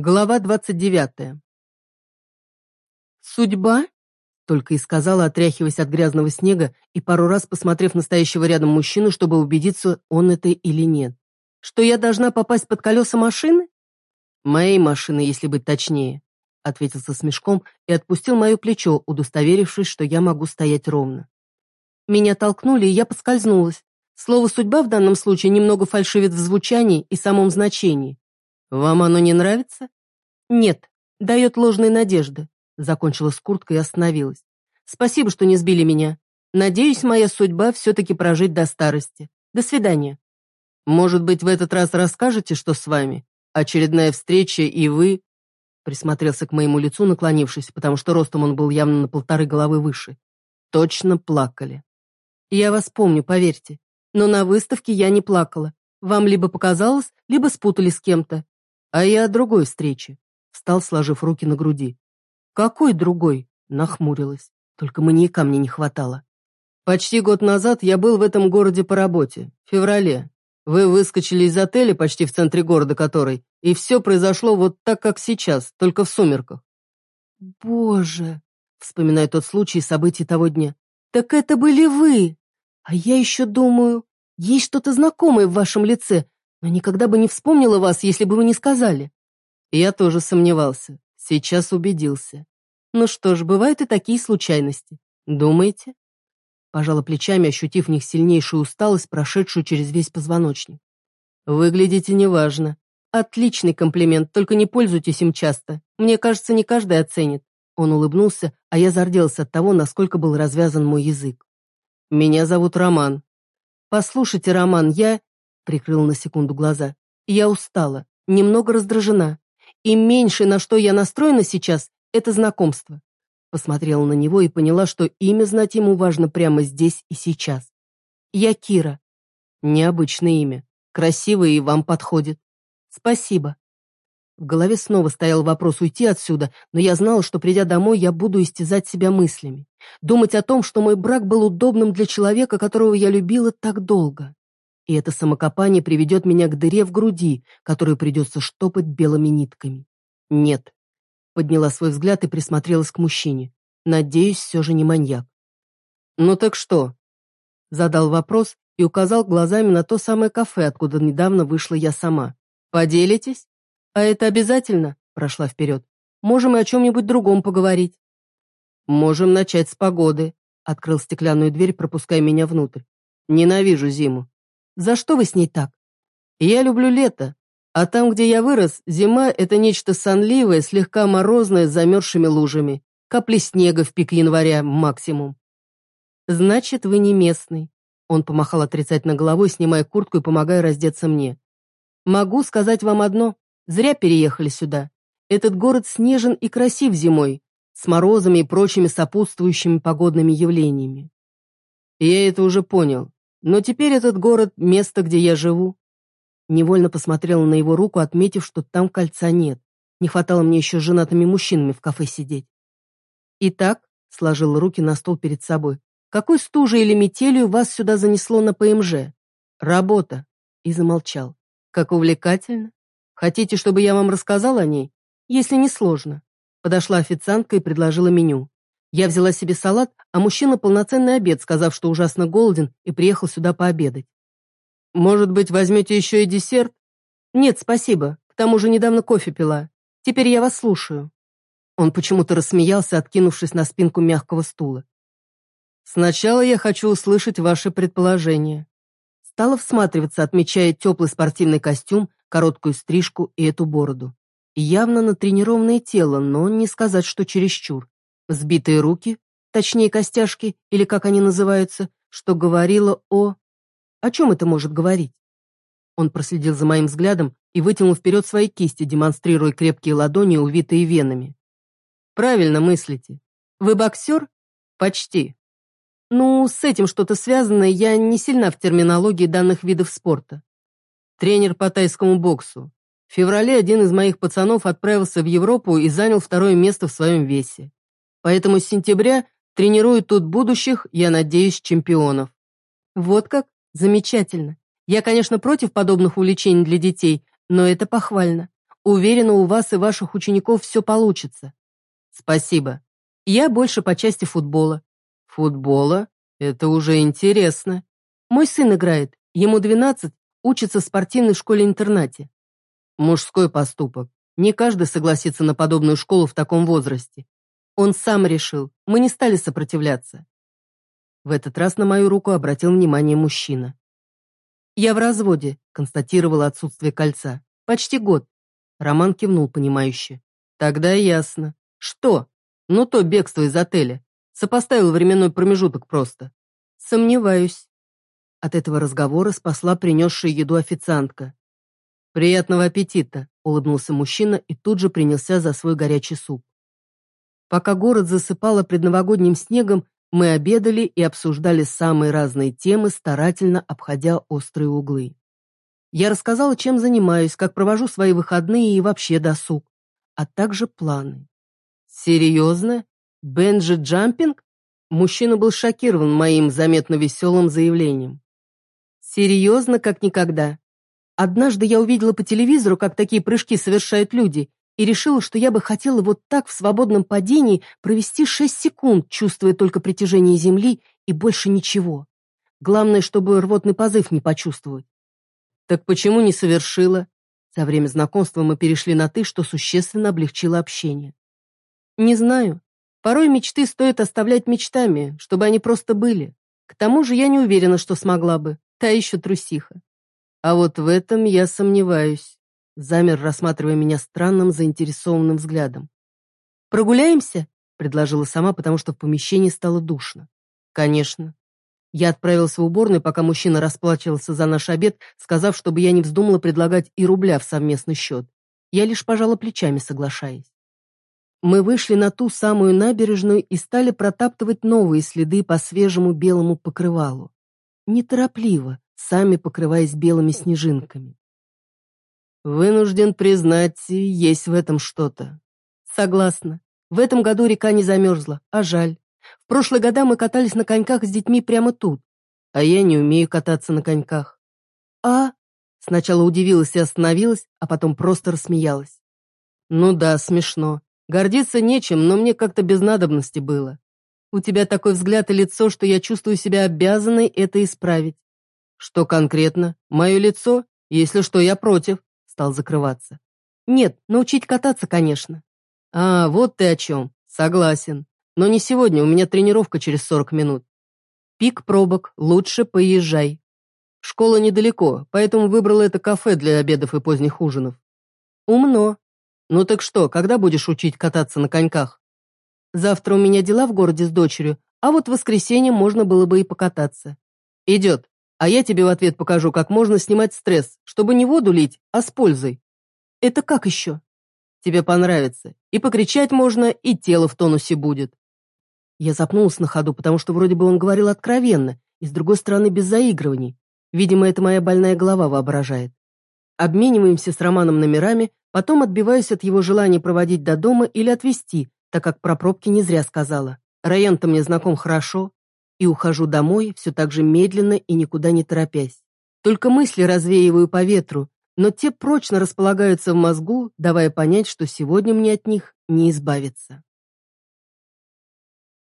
Глава двадцать девятая. «Судьба?» — только и сказала, отряхиваясь от грязного снега и пару раз посмотрев на стоящего рядом мужчину, чтобы убедиться, он это или нет. «Что я должна попасть под колеса машины?» «Моей машины, если быть точнее», — ответил со смешком и отпустил мое плечо, удостоверившись, что я могу стоять ровно. Меня толкнули, и я поскользнулась. Слово «судьба» в данном случае немного фальшивит в звучании и самом значении. «Вам оно не нравится?» «Нет, дает ложные надежды», — закончила с курткой и остановилась. «Спасибо, что не сбили меня. Надеюсь, моя судьба все-таки прожить до старости. До свидания». «Может быть, в этот раз расскажете, что с вами? Очередная встреча, и вы...» Присмотрелся к моему лицу, наклонившись, потому что ростом он был явно на полторы головы выше. Точно плакали. «Я вас помню, поверьте. Но на выставке я не плакала. Вам либо показалось, либо спутали с кем-то. А я о другой встрече. Встал, сложив руки на груди. Какой другой? Нахмурилась. Только маньяка мне не хватало. Почти год назад я был в этом городе по работе. В феврале. Вы выскочили из отеля, почти в центре города который, и все произошло вот так, как сейчас, только в сумерках. Боже, вспоминаю тот случай и события того дня. Так это были вы! А я еще думаю, есть что-то знакомое в вашем лице, но никогда бы не вспомнила вас, если бы вы не сказали. Я тоже сомневался. Сейчас убедился. Ну что ж, бывают и такие случайности. Думаете? Пожала плечами, ощутив в них сильнейшую усталость, прошедшую через весь позвоночник. Выглядите неважно. Отличный комплимент, только не пользуйтесь им часто. Мне кажется, не каждый оценит. Он улыбнулся, а я зарделся от того, насколько был развязан мой язык. Меня зовут Роман. Послушайте, Роман, я прикрыл на секунду глаза. Я устала, немного раздражена. И меньше, на что я настроена сейчас, это знакомство. Посмотрела на него и поняла, что имя знать ему важно прямо здесь и сейчас. Я Кира. Необычное имя. Красивое и вам подходит. Спасибо. В голове снова стоял вопрос уйти отсюда, но я знала, что придя домой, я буду истязать себя мыслями. Думать о том, что мой брак был удобным для человека, которого я любила так долго. И это самокопание приведет меня к дыре в груди, которую придется штопать белыми нитками. Нет. Подняла свой взгляд и присмотрелась к мужчине. Надеюсь, все же не маньяк. «Ну так что?» Задал вопрос и указал глазами на то самое кафе, откуда недавно вышла я сама. «Поделитесь?» «А это обязательно?» Прошла вперед. «Можем и о чем-нибудь другом поговорить». «Можем начать с погоды», открыл стеклянную дверь, пропуская меня внутрь. «Ненавижу зиму. За что вы с ней так? Я люблю лето, а там, где я вырос, зима — это нечто сонливое, слегка морозное, с замерзшими лужами. Капли снега в пик января максимум. Значит, вы не местный. Он помахал отрицательно головой, снимая куртку и помогая раздеться мне. Могу сказать вам одно. Зря переехали сюда. Этот город снежен и красив зимой, с морозами и прочими сопутствующими погодными явлениями. Я это уже понял. Но теперь этот город — место, где я живу. Невольно посмотрела на его руку, отметив, что там кольца нет. Не хватало мне еще с женатыми мужчинами в кафе сидеть. Итак, сложила руки на стол перед собой. Какой стужей или метелью вас сюда занесло на ПМЖ? Работа. И замолчал. Как увлекательно. Хотите, чтобы я вам рассказал о ней? Если не сложно. Подошла официантка и предложила меню. Я взяла себе салат, а мужчина полноценный обед, сказав, что ужасно голоден и приехал сюда пообедать. «Может быть, возьмете еще и десерт?» «Нет, спасибо. К тому же недавно кофе пила. Теперь я вас слушаю». Он почему-то рассмеялся, откинувшись на спинку мягкого стула. «Сначала я хочу услышать ваши предположения». Стала всматриваться, отмечая теплый спортивный костюм, короткую стрижку и эту бороду. Явно натренированное тело, но не сказать, что чересчур. Сбитые руки, точнее костяшки, или как они называются, что говорило о... О чем это может говорить? Он проследил за моим взглядом и вытянул вперед свои кисти, демонстрируя крепкие ладони, увитые венами. Правильно мыслите. Вы боксер? Почти. Ну, с этим что-то связанное, я не сильна в терминологии данных видов спорта. Тренер по тайскому боксу. В феврале один из моих пацанов отправился в Европу и занял второе место в своем весе. Поэтому с сентября тренирую тут будущих, я надеюсь, чемпионов. Вот как? Замечательно. Я, конечно, против подобных увлечений для детей, но это похвально. Уверена, у вас и ваших учеников все получится. Спасибо. Я больше по части футбола. Футбола? Это уже интересно. Мой сын играет, ему 12, учится в спортивной школе-интернате. Мужской поступок. Не каждый согласится на подобную школу в таком возрасте. Он сам решил, мы не стали сопротивляться. В этот раз на мою руку обратил внимание мужчина. «Я в разводе», — констатировала отсутствие кольца. «Почти год». Роман кивнул понимающе. «Тогда ясно. Что? Ну то бегство из отеля. Сопоставил временной промежуток просто. Сомневаюсь». От этого разговора спасла принесшая еду официантка. «Приятного аппетита», — улыбнулся мужчина и тут же принялся за свой горячий суп. Пока город засыпало предновогодним снегом, мы обедали и обсуждали самые разные темы, старательно обходя острые углы. Я рассказала, чем занимаюсь, как провожу свои выходные и вообще досуг, а также планы. Серьезно? Бенджи-джампинг? Мужчина был шокирован моим заметно веселым заявлением. Серьезно, как никогда. Однажды я увидела по телевизору, как такие прыжки совершают люди, и решила, что я бы хотела вот так в свободном падении провести шесть секунд, чувствуя только притяжение Земли и больше ничего. Главное, чтобы рвотный позыв не почувствовать. Так почему не совершила? За время знакомства мы перешли на «ты», что существенно облегчило общение. Не знаю. Порой мечты стоит оставлять мечтами, чтобы они просто были. К тому же я не уверена, что смогла бы. Та еще трусиха. А вот в этом я сомневаюсь замер, рассматривая меня странным, заинтересованным взглядом. «Прогуляемся?» — предложила сама, потому что в помещении стало душно. «Конечно». Я отправился в уборную, пока мужчина расплачивался за наш обед, сказав, чтобы я не вздумала предлагать и рубля в совместный счет. Я лишь пожала плечами, соглашаясь. Мы вышли на ту самую набережную и стали протаптывать новые следы по свежему белому покрывалу. Неторопливо, сами покрываясь белыми снежинками. Вынужден признать, есть в этом что-то. Согласна. В этом году река не замерзла, а жаль. В прошлые года мы катались на коньках с детьми прямо тут. А я не умею кататься на коньках. А? Сначала удивилась и остановилась, а потом просто рассмеялась. Ну да, смешно. Гордиться нечем, но мне как-то без надобности было. У тебя такой взгляд и лицо, что я чувствую себя обязанной это исправить. Что конкретно? Мое лицо? Если что, я против стал закрываться. «Нет, научить кататься, конечно». «А, вот ты о чем. Согласен. Но не сегодня, у меня тренировка через 40 минут. Пик пробок, лучше поезжай. Школа недалеко, поэтому выбрала это кафе для обедов и поздних ужинов. Умно. Ну так что, когда будешь учить кататься на коньках? Завтра у меня дела в городе с дочерью, а вот в воскресенье можно было бы и покататься. Идет. А я тебе в ответ покажу, как можно снимать стресс, чтобы не воду лить, а с пользой. Это как еще? Тебе понравится. И покричать можно, и тело в тонусе будет. Я запнулась на ходу, потому что вроде бы он говорил откровенно, и с другой стороны без заигрываний. Видимо, это моя больная голова воображает. Обмениваемся с Романом номерами, потом отбиваюсь от его желания проводить до дома или отвезти, так как про пробки не зря сказала. Район-то мне знаком хорошо, и ухожу домой все так же медленно и никуда не торопясь. Только мысли развеиваю по ветру, но те прочно располагаются в мозгу, давая понять, что сегодня мне от них не избавиться.